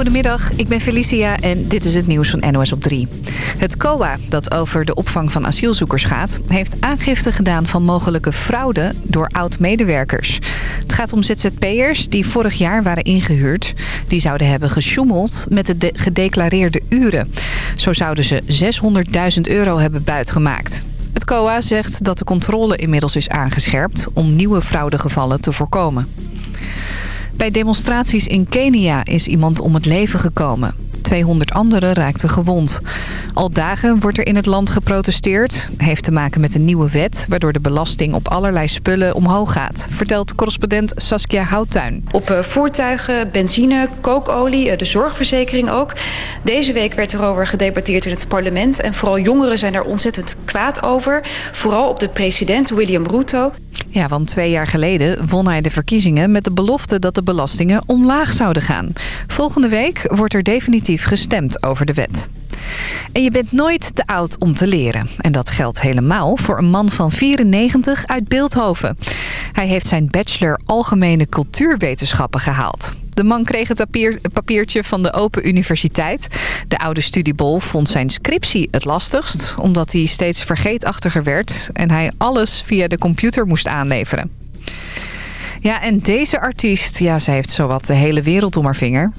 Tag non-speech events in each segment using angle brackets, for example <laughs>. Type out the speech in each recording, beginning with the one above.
Goedemiddag, ik ben Felicia en dit is het nieuws van NOS op 3. Het COA, dat over de opvang van asielzoekers gaat... heeft aangifte gedaan van mogelijke fraude door oud-medewerkers. Het gaat om ZZP'ers die vorig jaar waren ingehuurd. Die zouden hebben gesjoemeld met de gedeclareerde uren. Zo zouden ze 600.000 euro hebben buitgemaakt. Het COA zegt dat de controle inmiddels is aangescherpt... om nieuwe fraudegevallen te voorkomen. Bij demonstraties in Kenia is iemand om het leven gekomen. 200 anderen raakten gewond. Al dagen wordt er in het land geprotesteerd. Heeft te maken met een nieuwe wet... waardoor de belasting op allerlei spullen omhoog gaat... vertelt correspondent Saskia Houttuin. Op eh, voertuigen, benzine, kookolie, eh, de zorgverzekering ook. Deze week werd erover gedebatteerd in het parlement... en vooral jongeren zijn er ontzettend kwaad over. Vooral op de president William Ruto. Ja, want twee jaar geleden won hij de verkiezingen... met de belofte dat de belastingen omlaag zouden gaan. Volgende week wordt er definitief gestemd over de wet. En je bent nooit te oud om te leren. En dat geldt helemaal voor een man van 94 uit Beeldhoven. Hij heeft zijn bachelor Algemene Cultuurwetenschappen gehaald. De man kreeg het papiertje van de Open Universiteit. De oude studiebol vond zijn scriptie het lastigst... omdat hij steeds vergeetachtiger werd... en hij alles via de computer moest aanleveren. Ja, en deze artiest, ja, ze heeft zowat de hele wereld om haar vinger.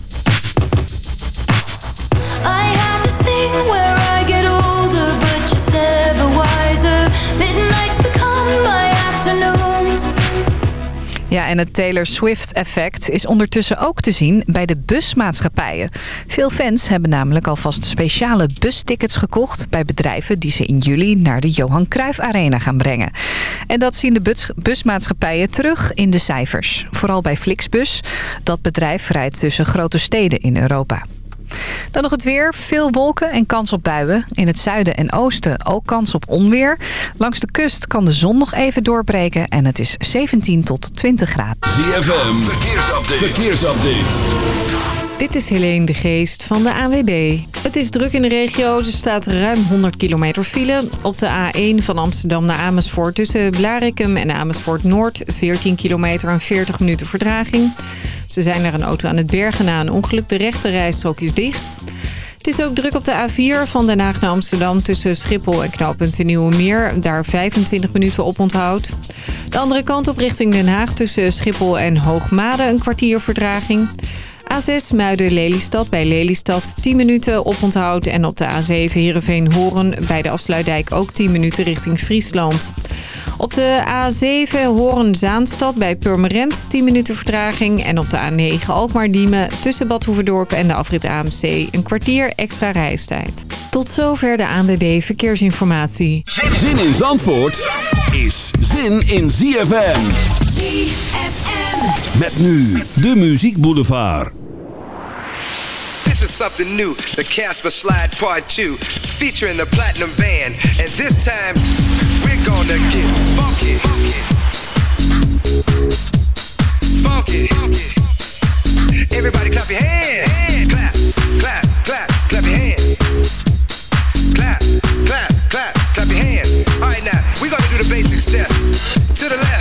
En het Taylor Swift-effect is ondertussen ook te zien bij de busmaatschappijen. Veel fans hebben namelijk alvast speciale bustickets gekocht... bij bedrijven die ze in juli naar de Johan Cruijff Arena gaan brengen. En dat zien de busmaatschappijen terug in de cijfers. Vooral bij Flixbus. Dat bedrijf rijdt tussen grote steden in Europa. Dan nog het weer. Veel wolken en kans op buien. In het zuiden en oosten ook kans op onweer. Langs de kust kan de zon nog even doorbreken. En het is 17 tot 20 graden. ZFM. Verkeersupdate. Verkeersupdate. Dit is Helene de Geest van de ANWB. Het is druk in de regio. Er staat ruim 100 kilometer file. Op de A1 van Amsterdam naar Amersfoort tussen Blarikum en Amersfoort Noord. 14 kilometer en 40 minuten verdraging. Ze zijn naar een auto aan het bergen na een ongeluk. De rechte rijstrook is dicht. Het is ook druk op de A4 van Den Haag naar Amsterdam tussen Schiphol en knooppunt de Nieuwe Meer. Daar 25 minuten op onthoud. De andere kant op richting Den Haag tussen Schiphol en Hoogmade een kwartier verdraging. A6 Muiden-Lelystad bij Lelystad 10 minuten oponthoud. En op de A7 Heerenveen-Horen bij de afsluitdijk ook 10 minuten richting Friesland. Op de A7 Horen-Zaanstad bij Purmerend 10 minuten vertraging. En op de A9 Alkmaar-Diemen tussen Bad Hoeverdorp en de afrit AMC een kwartier extra reistijd. Tot zover de ANWB Verkeersinformatie. Zin in Zandvoort is zin in ZFM. ZFM. Met nu de Muziek Boulevard. This is something new, the Casper Slide Part 2, featuring the Platinum Band. And this time, we're gonna get funky. Funky. Everybody clap your hands. Clap, clap, clap, clap your hands. Clap, clap, clap, clap your hands. All right, now, we're gonna do the basic step. To the left.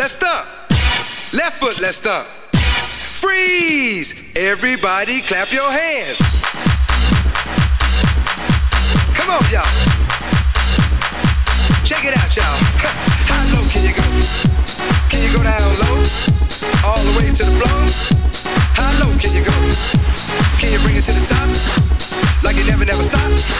let's stomp. Left foot, let's stomp. Freeze! Everybody clap your hands. Come on, y'all. Check it out, y'all. <laughs> How low can you go? Can you go down low? All the way to the floor? How low can you go? Can you bring it to the top? Like it never, never stopped?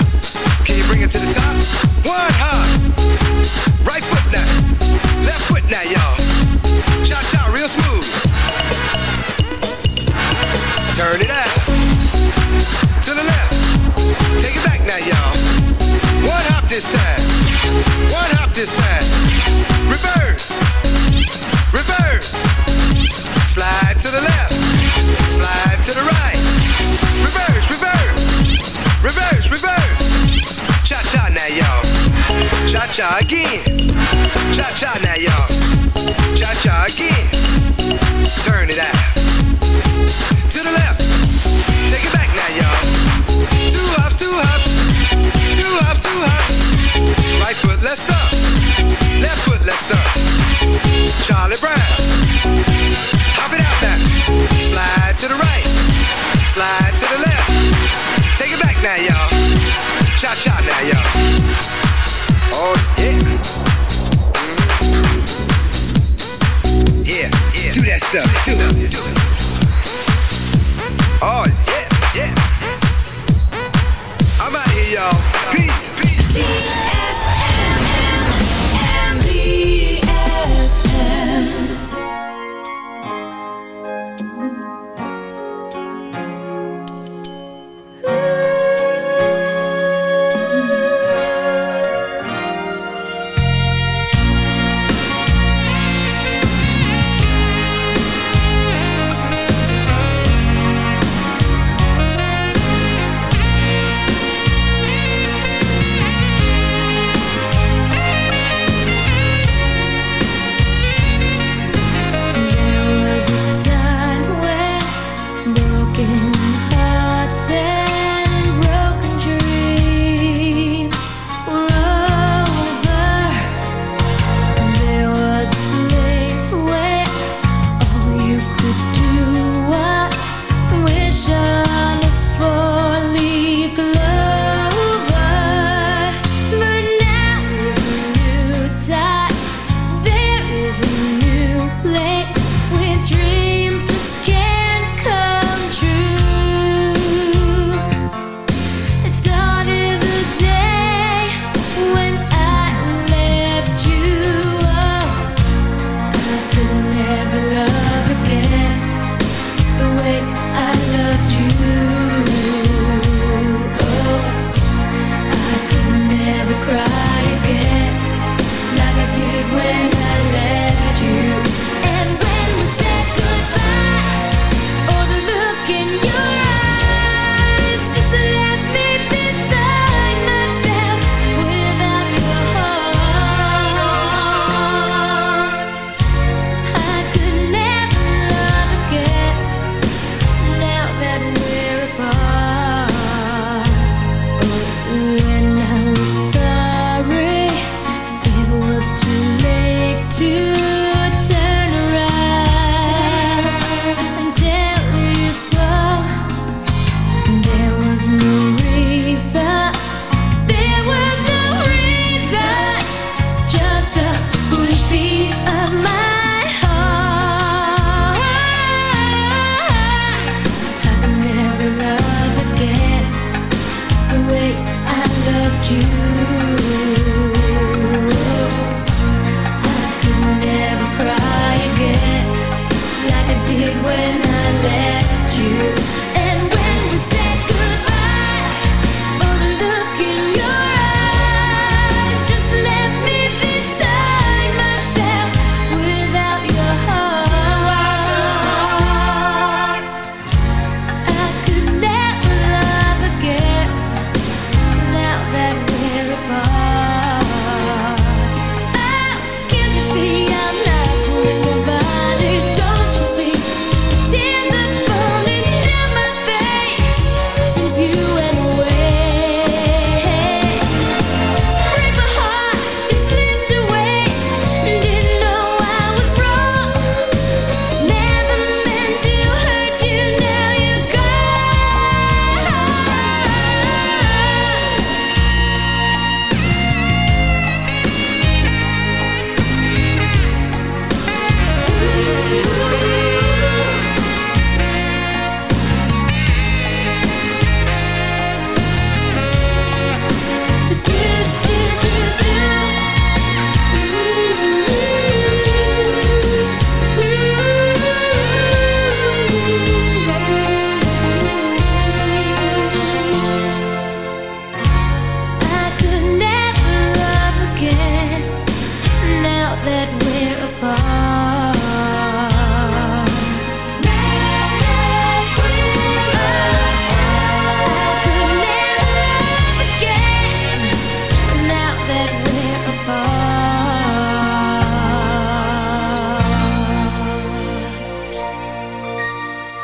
you.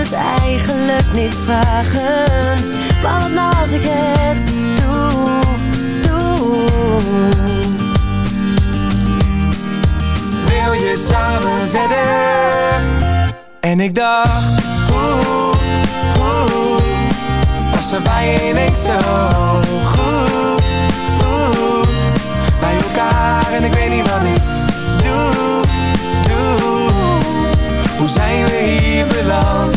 het eigenlijk niet vragen. Maar wat nou als ik het doe, doe. Wil je samen verder? En ik dacht, oeh, oeh was er bij ineens zo goed, goed Bij elkaar en ik weet niet wat ik doe, doe Hoe zijn we hier beland,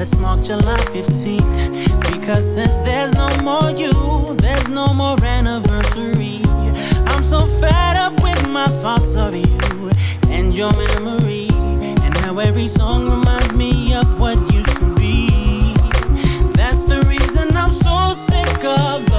that's marked July 15th. Because since there's no more you, there's no more anniversary. I'm so fed up with my thoughts of you and your memory. And how every song reminds me of what used to be. That's the reason I'm so sick of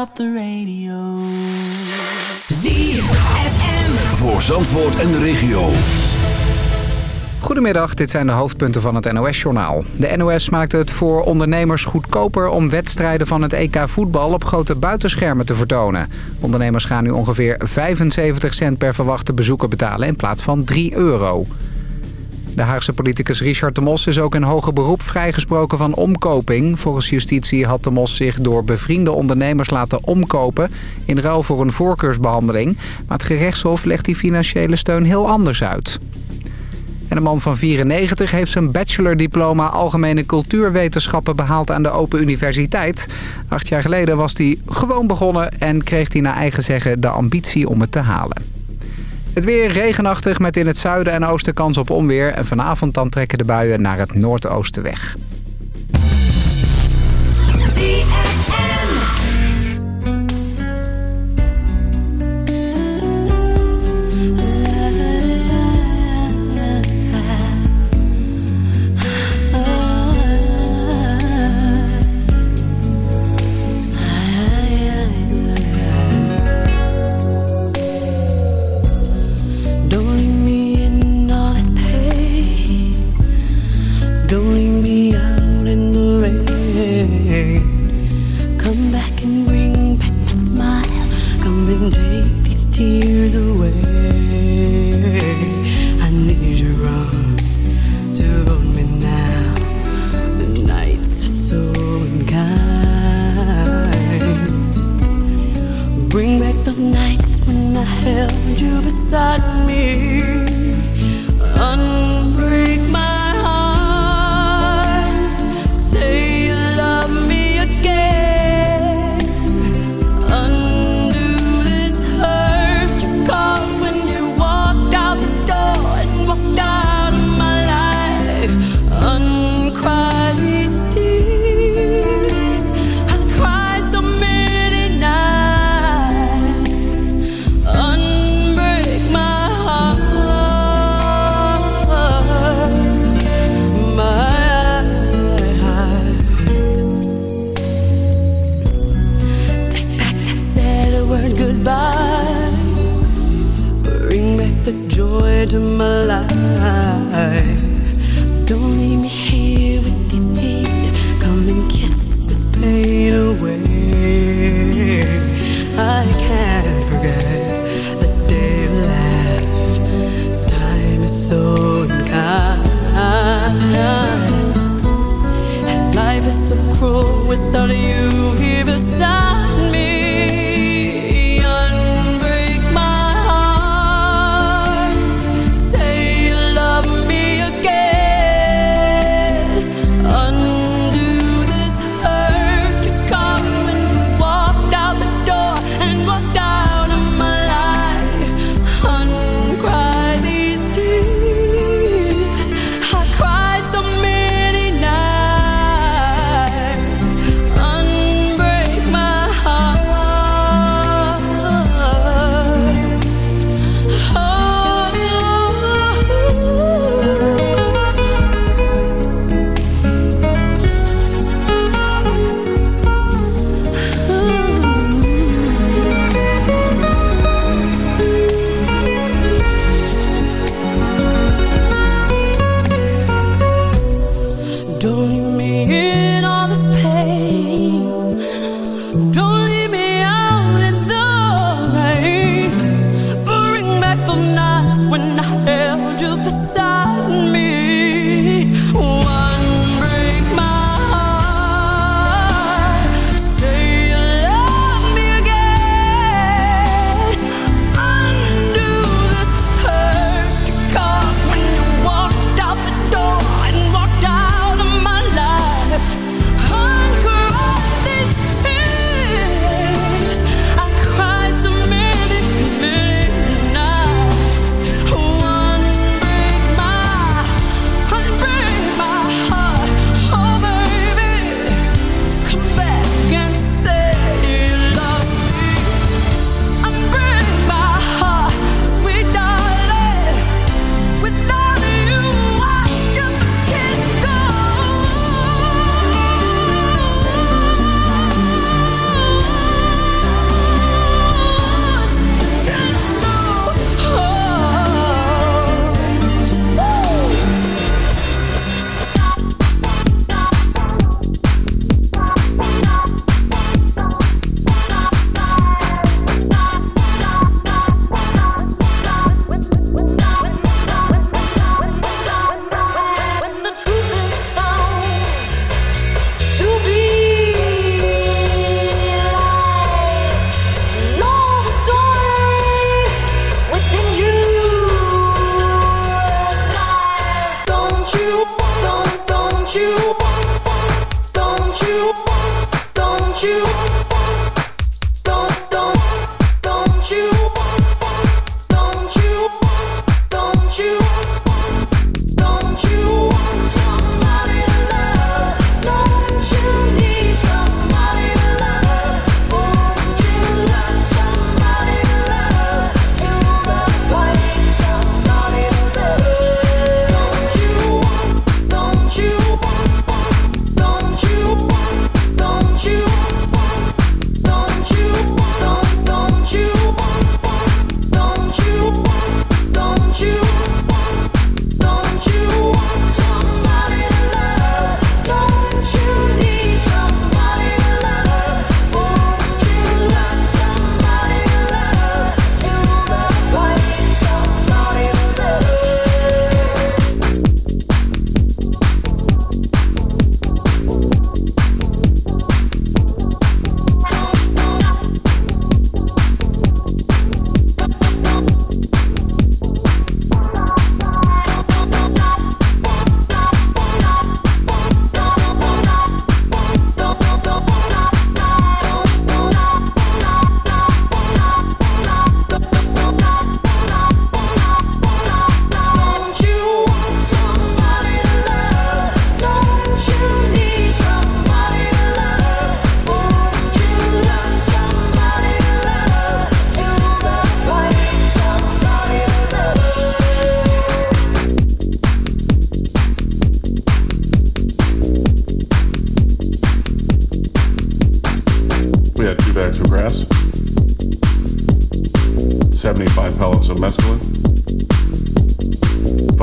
off the radio. ZFM. Voor Zandvoort en de regio. Goedemiddag, dit zijn de hoofdpunten van het NOS-journaal. De NOS maakt het voor ondernemers goedkoper om wedstrijden van het EK voetbal op grote buitenschermen te vertonen. Ondernemers gaan nu ongeveer 75 cent per verwachte bezoeker betalen in plaats van 3 euro. De Haagse politicus Richard de Mos is ook in hoger beroep vrijgesproken van omkoping. Volgens justitie had de Mos zich door bevriende ondernemers laten omkopen... in ruil voor een voorkeursbehandeling. Maar het gerechtshof legt die financiële steun heel anders uit. En een man van 94 heeft zijn bachelordiploma Algemene Cultuurwetenschappen behaald aan de Open Universiteit. Acht jaar geleden was hij gewoon begonnen en kreeg hij naar eigen zeggen de ambitie om het te halen. Het weer regenachtig met in het zuiden en oosten kans op onweer. En vanavond dan trekken de buien naar het noordoosten weg. I held you beside me. Un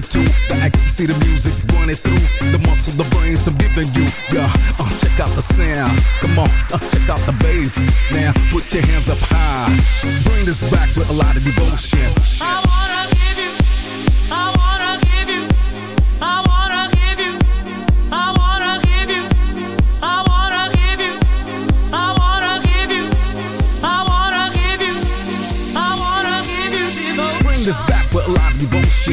Just to get the ecstasy, the music running through the muscle, the brains I'm giving you. Yeah, uh, check out the sound. Come on, uh, check out the bass. Now put your hands up high. Bring this back with a lot of devotion. I wanna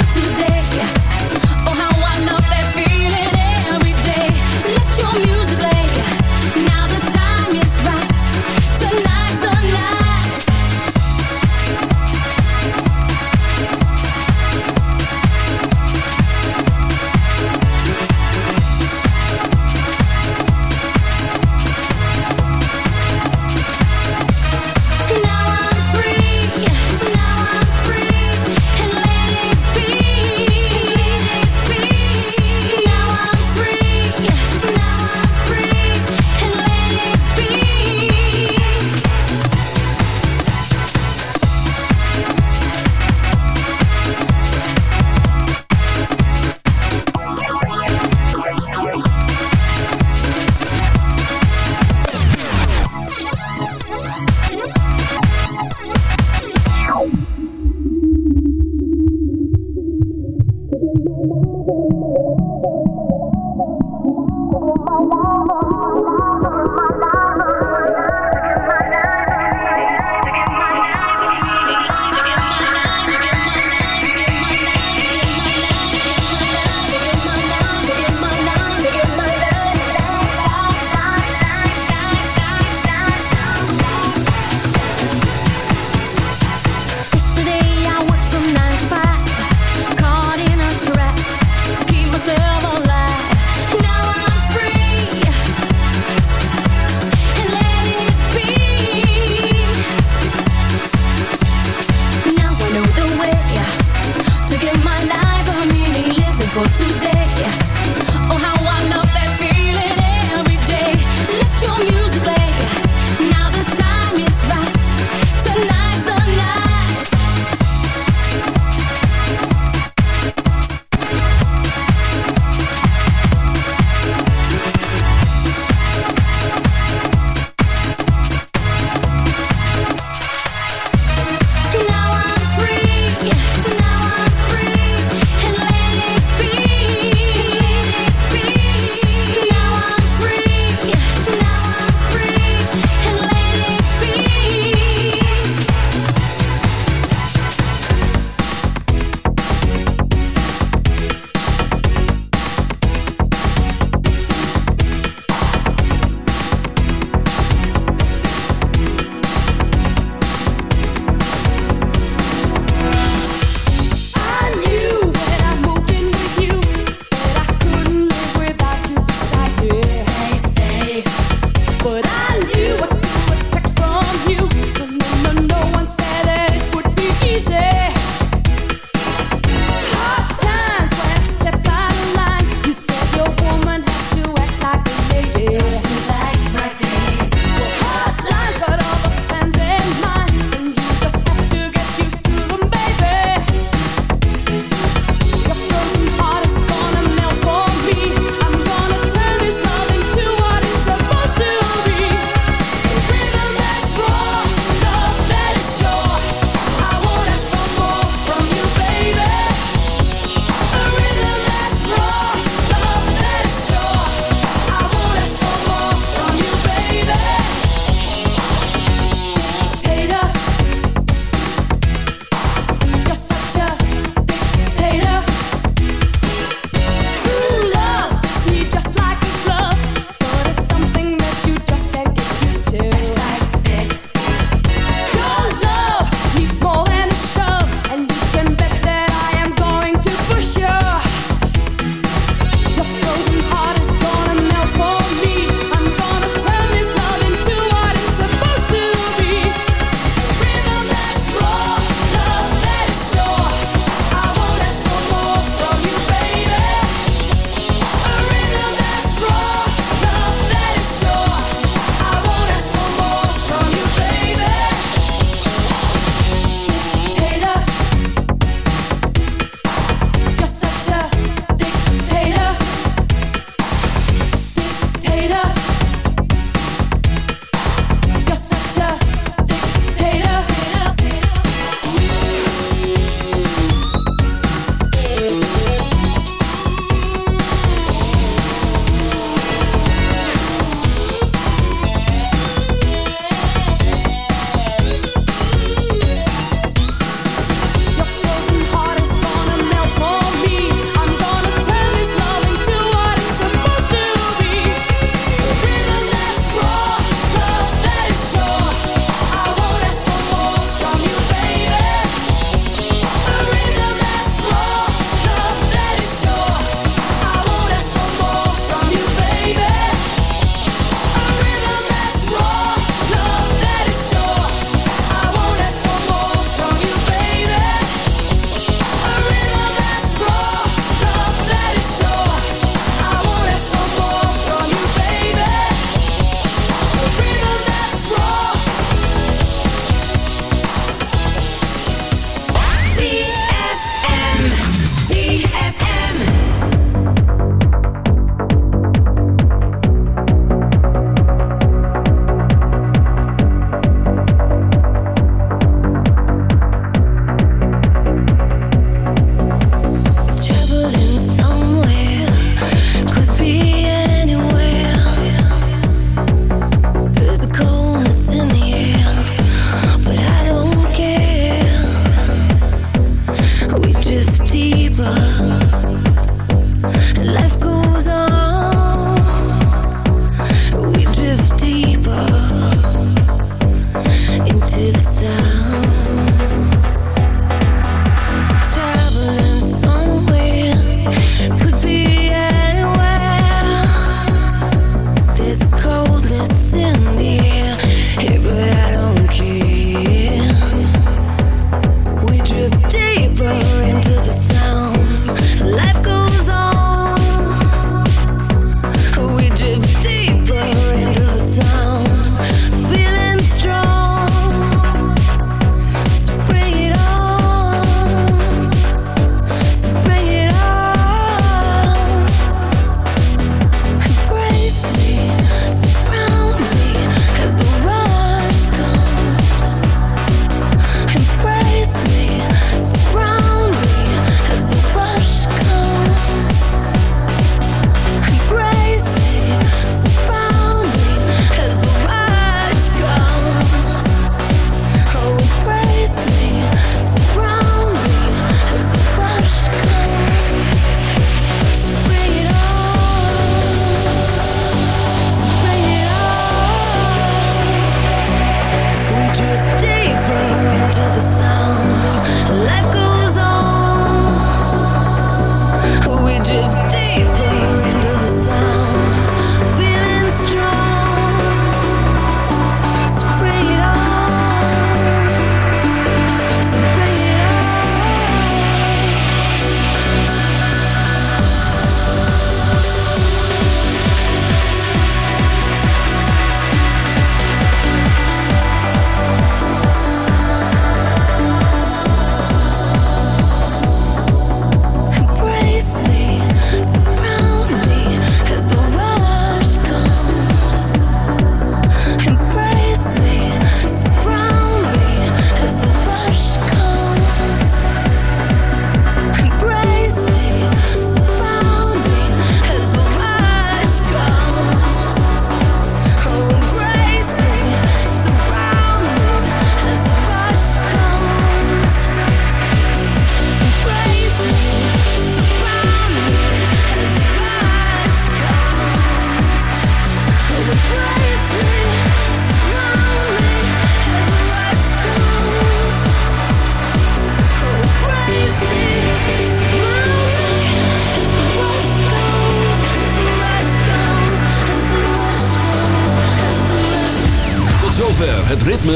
Today.